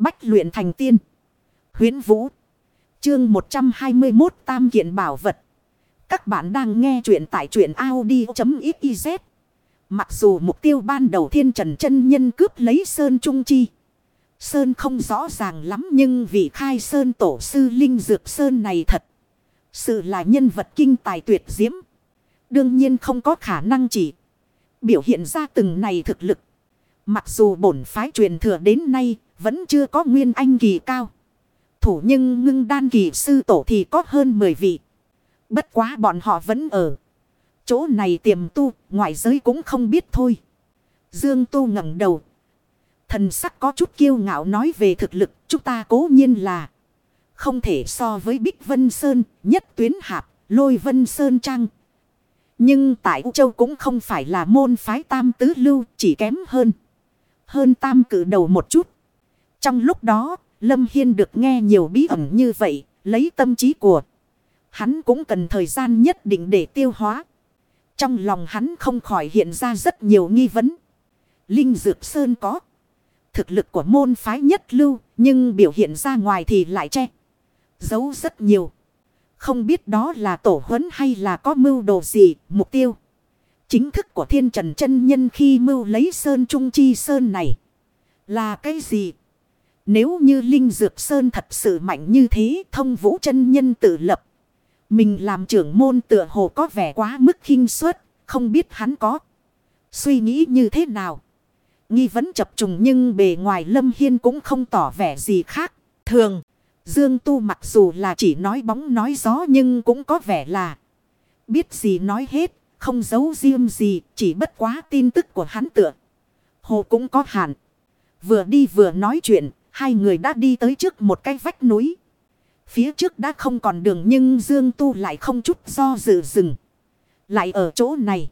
Bách luyện thành tiên. Huyến Vũ. Chương 121 Tam Kiện Bảo Vật. Các bạn đang nghe truyện tại truyện Audi.xyz. Mặc dù mục tiêu ban đầu thiên trần chân nhân cướp lấy Sơn Trung Chi. Sơn không rõ ràng lắm nhưng vị khai Sơn tổ sư Linh Dược Sơn này thật. Sự là nhân vật kinh tài tuyệt diễm. Đương nhiên không có khả năng chỉ biểu hiện ra từng này thực lực. Mặc dù bổn phái truyền thừa đến nay vẫn chưa có nguyên anh kỳ cao. Thủ nhưng ngưng đan kỳ sư tổ thì có hơn 10 vị. Bất quá bọn họ vẫn ở. Chỗ này tiềm tu, ngoại giới cũng không biết thôi. Dương tu ngẩng đầu. Thần sắc có chút kiêu ngạo nói về thực lực, chúng ta cố nhiên là không thể so với Bích Vân Sơn, nhất tuyến hạp, lôi Vân Sơn Trăng. Nhưng tại U Châu cũng không phải là môn phái tam tứ lưu, chỉ kém hơn. Hơn tam cử đầu một chút. Trong lúc đó, Lâm Hiên được nghe nhiều bí ẩn như vậy, lấy tâm trí của. Hắn cũng cần thời gian nhất định để tiêu hóa. Trong lòng hắn không khỏi hiện ra rất nhiều nghi vấn. Linh Dược Sơn có. Thực lực của môn phái nhất lưu, nhưng biểu hiện ra ngoài thì lại che. Giấu rất nhiều. Không biết đó là tổ huấn hay là có mưu đồ gì, mục tiêu. Chính thức của thiên trần chân nhân khi mưu lấy Sơn Trung Chi Sơn này. Là cái gì? Nếu như Linh Dược Sơn thật sự mạnh như thế thông vũ chân nhân tự lập. Mình làm trưởng môn tựa hồ có vẻ quá mức khinh suất, không biết hắn có suy nghĩ như thế nào. Nghi vấn chập trùng nhưng bề ngoài Lâm Hiên cũng không tỏ vẻ gì khác. Thường, Dương Tu mặc dù là chỉ nói bóng nói gió nhưng cũng có vẻ là biết gì nói hết, không giấu riêng gì, chỉ bất quá tin tức của hắn tựa. Hồ cũng có hạn. Vừa đi vừa nói chuyện, hai người đã đi tới trước một cái vách núi. Phía trước đã không còn đường nhưng Dương Tu lại không chút do dự dừng. Lại ở chỗ này.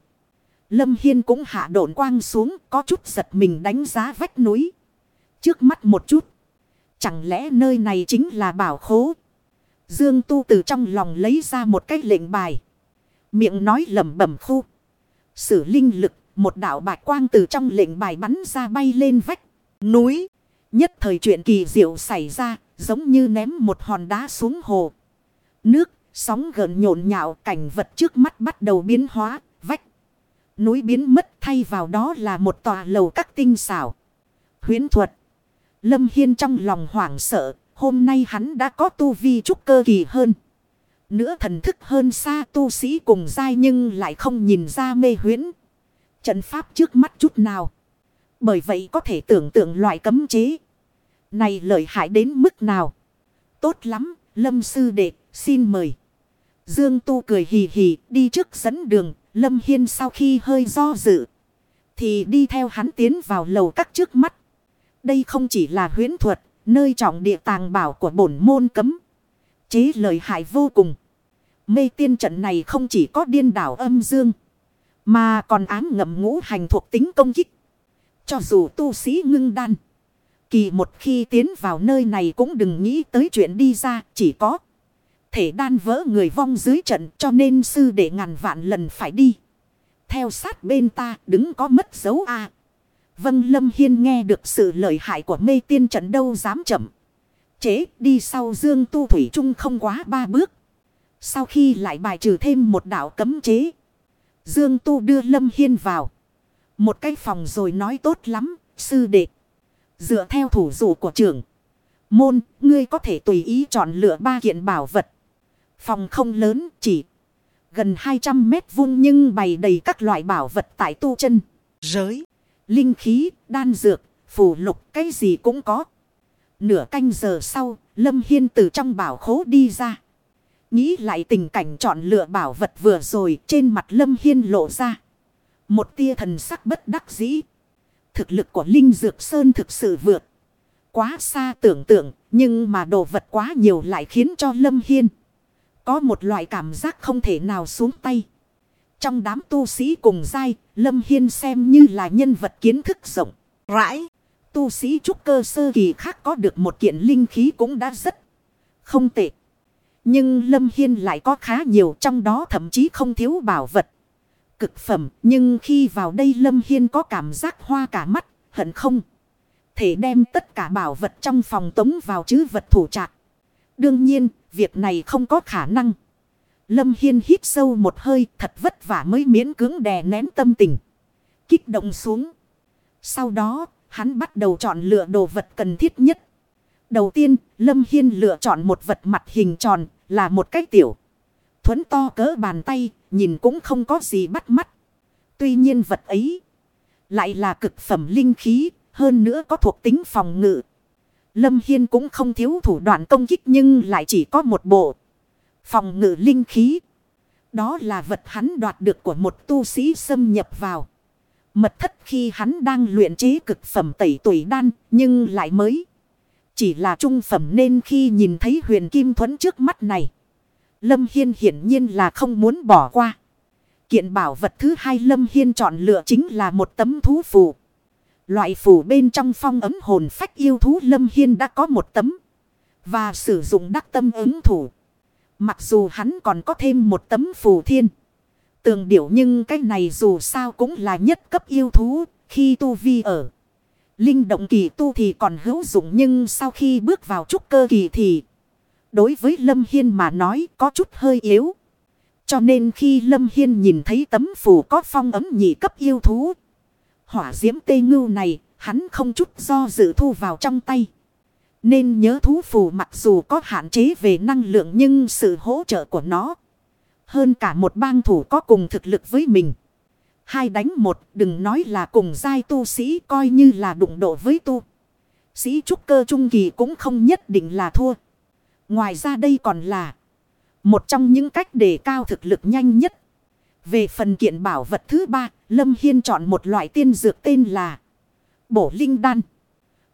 Lâm Hiên cũng hạ độn quang xuống, có chút giật mình đánh giá vách núi. Trước mắt một chút. Chẳng lẽ nơi này chính là bảo khố. Dương Tu từ trong lòng lấy ra một cái lệnh bài. Miệng nói lẩm bẩm khu. Sử linh lực. Một đạo bạch quang từ trong lệnh bài bắn ra bay lên vách. Núi. Nhất thời chuyện kỳ diệu xảy ra. Giống như ném một hòn đá xuống hồ. Nước. Sóng gần nhộn nhạo, cảnh vật trước mắt bắt đầu biến hóa. Vách. Núi biến mất, thay vào đó là một tòa lầu các tinh xảo. Huyến thuật. Lâm Hiên trong lòng hoảng sợ. Hôm nay hắn đã có tu vi trúc cơ kỳ hơn. Nữa thần thức hơn xa tu sĩ cùng dai nhưng lại không nhìn ra mê huyến. Trận pháp trước mắt chút nào. Bởi vậy có thể tưởng tượng loại cấm chế. Này lợi hại đến mức nào. Tốt lắm, Lâm Sư Đệ, xin mời. Dương Tu cười hì hì đi trước dẫn đường. Lâm Hiên sau khi hơi do dự. Thì đi theo hắn tiến vào lầu các trước mắt. Đây không chỉ là huyến thuật, nơi trọng địa tàng bảo của bổn môn cấm. Chế lợi hại vô cùng. Mê tiên trận này không chỉ có điên đảo âm dương. Mà còn ám ngầm ngũ hành thuộc tính công kích. Cho dù tu sĩ ngưng đan. Kỳ một khi tiến vào nơi này cũng đừng nghĩ tới chuyện đi ra. Chỉ có thể đan vỡ người vong dưới trận, cho nên sư đệ ngàn vạn lần phải đi. Theo sát bên ta, đứng có mất dấu a Vân Lâm Hiên nghe được sự lợi hại của mê tiên trận đâu dám chậm. Chế, đi sau dương tu thủy trung không quá ba bước. Sau khi lại bài trừ thêm một đạo cấm chế. Dương tu đưa Lâm Hiên vào. Một cái phòng rồi nói tốt lắm, sư đệ. Dựa theo thủ dụ của trưởng. Môn, ngươi có thể tùy ý chọn lựa ba kiện bảo vật. Phòng không lớn, chỉ gần 200 mét vuông nhưng bày đầy các loại bảo vật tại tu chân, giới linh khí, đan dược, phù lục, cái gì cũng có. Nửa canh giờ sau, Lâm Hiên từ trong bảo khố đi ra. Nghĩ lại tình cảnh chọn lựa bảo vật vừa rồi trên mặt Lâm Hiên lộ ra. Một tia thần sắc bất đắc dĩ. Thực lực của Linh Dược Sơn thực sự vượt. Quá xa tưởng tượng, nhưng mà đồ vật quá nhiều lại khiến cho Lâm Hiên. Có một loại cảm giác không thể nào xuống tay. Trong đám tu sĩ cùng giai, Lâm Hiên xem như là nhân vật kiến thức rộng, rãi. Tu sĩ trúc cơ sơ kỳ khác có được một kiện linh khí cũng đã rất không tệ. Nhưng Lâm Hiên lại có khá nhiều trong đó thậm chí không thiếu bảo vật. Cực phẩm, nhưng khi vào đây Lâm Hiên có cảm giác hoa cả mắt, hận không. thể đem tất cả bảo vật trong phòng tống vào chứ vật thủ trạc. Đương nhiên, việc này không có khả năng. Lâm Hiên hít sâu một hơi thật vất vả mới miễn cưỡng đè nén tâm tình. Kích động xuống. Sau đó, hắn bắt đầu chọn lựa đồ vật cần thiết nhất. Đầu tiên, Lâm Hiên lựa chọn một vật mặt hình tròn là một cái tiểu. Thuấn to cỡ bàn tay, nhìn cũng không có gì bắt mắt. Tuy nhiên vật ấy lại là cực phẩm linh khí, hơn nữa có thuộc tính phòng ngự. Lâm Hiên cũng không thiếu thủ đoạn công kích nhưng lại chỉ có một bộ. Phòng ngự linh khí. Đó là vật hắn đoạt được của một tu sĩ xâm nhập vào. Mật thất khi hắn đang luyện chế cực phẩm tẩy tuổi đan nhưng lại mới. Chỉ là trung phẩm nên khi nhìn thấy huyền kim thuẫn trước mắt này. Lâm Hiên hiển nhiên là không muốn bỏ qua. Kiện bảo vật thứ hai Lâm Hiên chọn lựa chính là một tấm thú phù. Loại phù bên trong phong ấm hồn phách yêu thú Lâm Hiên đã có một tấm. Và sử dụng đắc tâm ứng thủ. Mặc dù hắn còn có thêm một tấm phù thiên. Tường điểu nhưng cái này dù sao cũng là nhất cấp yêu thú. Khi tu vi ở. Linh động kỳ tu thì còn hữu dụng nhưng sau khi bước vào trúc cơ kỳ thì. Đối với Lâm Hiên mà nói có chút hơi yếu. Cho nên khi Lâm Hiên nhìn thấy tấm phù có phong ấm nhị cấp yêu thú. Hỏa diễm tê ngưu này, hắn không chút do dự thu vào trong tay. Nên nhớ thú phù mặc dù có hạn chế về năng lượng nhưng sự hỗ trợ của nó. Hơn cả một bang thủ có cùng thực lực với mình. Hai đánh một, đừng nói là cùng giai tu sĩ coi như là đụng độ với tu. Sĩ trúc cơ trung kỳ cũng không nhất định là thua. Ngoài ra đây còn là một trong những cách để cao thực lực nhanh nhất. Về phần kiện bảo vật thứ ba, Lâm Hiên chọn một loại tiên dược tên là Bổ Linh Đan.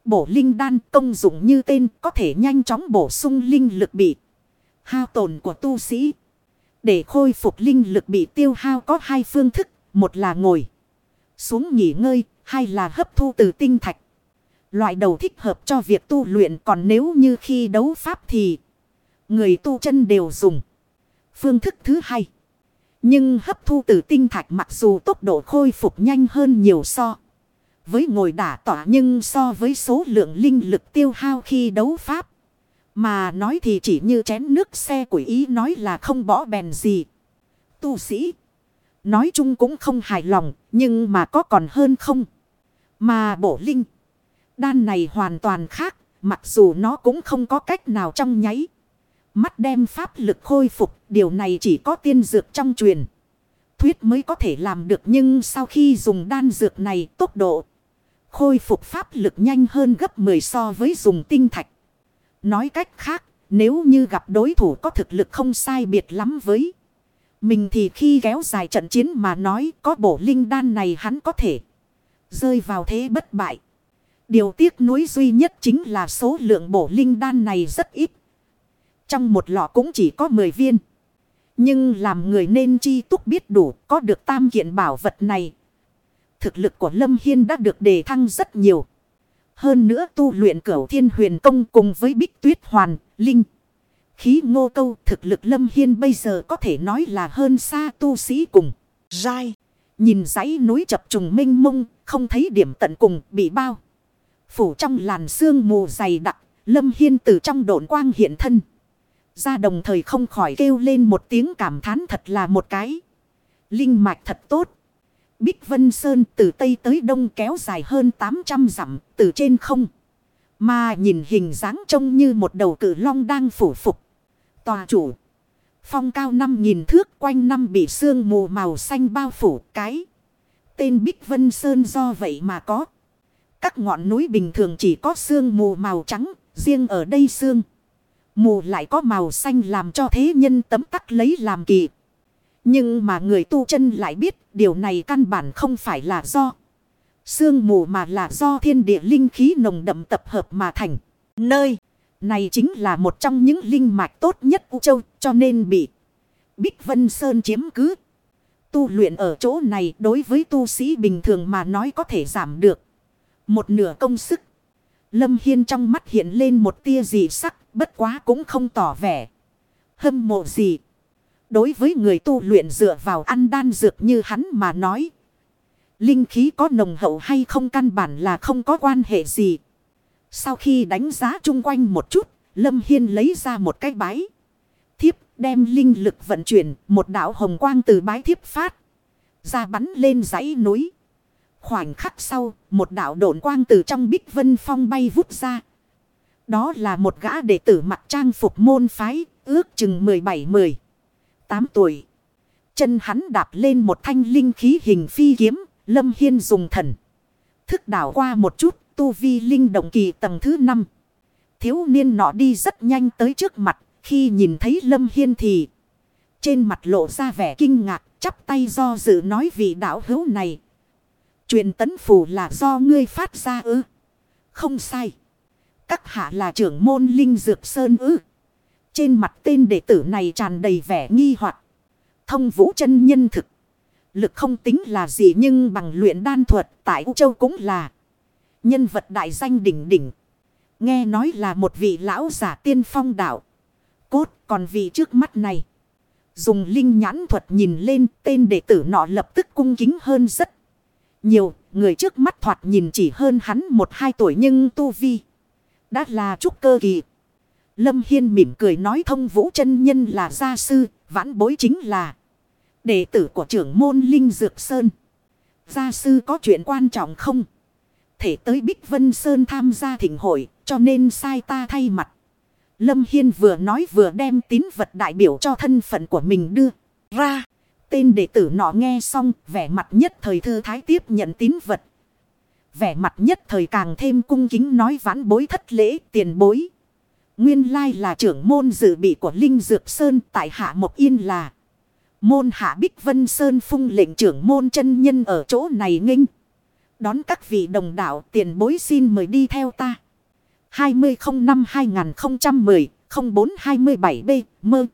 Bổ Linh Đan công dụng như tên có thể nhanh chóng bổ sung linh lực bị hao tổn của tu sĩ. Để khôi phục linh lực bị tiêu hao có hai phương thức, một là ngồi xuống nghỉ ngơi, hai là hấp thu từ tinh thạch. Loại đầu thích hợp cho việc tu luyện còn nếu như khi đấu pháp thì người tu chân đều dùng. Phương thức thứ hai. Nhưng hấp thu từ tinh thạch mặc dù tốc độ khôi phục nhanh hơn nhiều so. Với ngồi đả tỏa nhưng so với số lượng linh lực tiêu hao khi đấu pháp. Mà nói thì chỉ như chén nước xe của ý nói là không bỏ bèn gì. Tu sĩ. Nói chung cũng không hài lòng, nhưng mà có còn hơn không. Mà bổ linh. Đan này hoàn toàn khác. Mặc dù nó cũng không có cách nào trong nháy. Mắt đem pháp lực khôi phục. Điều này chỉ có tiên dược trong truyền. Thuyết mới có thể làm được. Nhưng sau khi dùng đan dược này tốc độ. Khôi phục pháp lực nhanh hơn gấp 10 so với dùng tinh thạch. Nói cách khác. Nếu như gặp đối thủ có thực lực không sai biệt lắm với. Mình thì khi kéo dài trận chiến mà nói có bổ linh đan này hắn có thể. Rơi vào thế bất bại. Điều tiếc nuối duy nhất chính là số lượng bổ linh đan này rất ít. Trong một lọ cũng chỉ có 10 viên. Nhưng làm người nên chi túc biết đủ có được tam kiện bảo vật này. Thực lực của Lâm Hiên đã được đề thăng rất nhiều. Hơn nữa tu luyện cửu thiên huyền công cùng với bích tuyết hoàn, linh. Khí ngô câu thực lực Lâm Hiên bây giờ có thể nói là hơn xa tu sĩ cùng. Rai. Nhìn dãy núi chập trùng minh mông, không thấy điểm tận cùng bị bao. Phủ trong làn sương mù dày đặc, Lâm Hiên từ trong độn quang hiện thân. Ra đồng thời không khỏi kêu lên một tiếng cảm thán thật là một cái. Linh mạch thật tốt. Bích Vân Sơn từ Tây tới Đông kéo dài hơn 800 dặm từ trên không. Mà nhìn hình dáng trông như một đầu cử long đang phủ phục. Tòa chủ. Phong cao 5.000 thước quanh năm bị sương mù màu xanh bao phủ cái. Tên Bích Vân Sơn do vậy mà có. Các ngọn núi bình thường chỉ có sương mù màu trắng. Riêng ở đây sương. Mù lại có màu xanh làm cho thế nhân tấm tắc lấy làm kỳ. Nhưng mà người tu chân lại biết điều này căn bản không phải là do. Sương mù mà là do thiên địa linh khí nồng đậm tập hợp mà thành. Nơi này chính là một trong những linh mạch tốt nhất U Châu, cho nên bị Bích Vân Sơn chiếm cứ. Tu luyện ở chỗ này đối với tu sĩ bình thường mà nói có thể giảm được. Một nửa công sức. Lâm Hiên trong mắt hiện lên một tia dị sắc bất quá cũng không tỏ vẻ. Hâm mộ gì. Đối với người tu luyện dựa vào ăn đan dược như hắn mà nói. Linh khí có nồng hậu hay không căn bản là không có quan hệ gì. Sau khi đánh giá chung quanh một chút, Lâm Hiên lấy ra một cái bái. Thiếp đem linh lực vận chuyển, một đạo hồng quang từ bái thiếp phát. Ra bắn lên dãy núi. Khoảnh khắc sau, một đạo độn quang từ trong bích vân phong bay vút ra. Đó là một gã đệ tử mặc trang phục môn phái, ước chừng 17-18 tuổi. Chân hắn đạp lên một thanh linh khí hình phi kiếm, Lâm Hiên dùng thần. Thức đảo qua một chút, tu vi linh động kỳ tầng thứ 5. Thiếu niên nọ đi rất nhanh tới trước mặt, khi nhìn thấy Lâm Hiên thì trên mặt lộ ra vẻ kinh ngạc, chắp tay do dự nói vị đạo hữu này. Chuyện tấn phủ là do ngươi phát ra ư. Không sai. Các hạ là trưởng môn linh dược sơn ư. Trên mặt tên đệ tử này tràn đầy vẻ nghi hoặc Thông vũ chân nhân thực. Lực không tính là gì nhưng bằng luyện đan thuật tại U Châu cũng là nhân vật đại danh đỉnh đỉnh. Nghe nói là một vị lão giả tiên phong đạo. Cốt còn vị trước mắt này. Dùng linh nhãn thuật nhìn lên tên đệ tử nọ lập tức cung kính hơn rất nhiều. Người trước mắt thoạt nhìn chỉ hơn hắn một hai tuổi nhưng tu vi. Đã là trúc cơ kỳ. Lâm Hiên mỉm cười nói thông vũ chân nhân là gia sư, vãn bối chính là đệ tử của trưởng môn Linh Dược Sơn. Gia sư có chuyện quan trọng không? Thể tới Bích Vân Sơn tham gia thỉnh hội, cho nên sai ta thay mặt. Lâm Hiên vừa nói vừa đem tín vật đại biểu cho thân phận của mình đưa ra. Tên đệ tử nọ nghe xong, vẻ mặt nhất thời thư thái tiếp nhận tín vật. Vẻ mặt nhất thời càng thêm cung kính nói vãn bối thất lễ, tiền bối. Nguyên lai là trưởng môn dự bị của Linh Dược Sơn, tại Hạ Mộc Yên là. Môn Hạ Bích Vân Sơn phung lệnh trưởng môn chân nhân ở chỗ này nghênh. Đón các vị đồng đạo, tiền bối xin mời đi theo ta. 2005-2010-0427B Mơ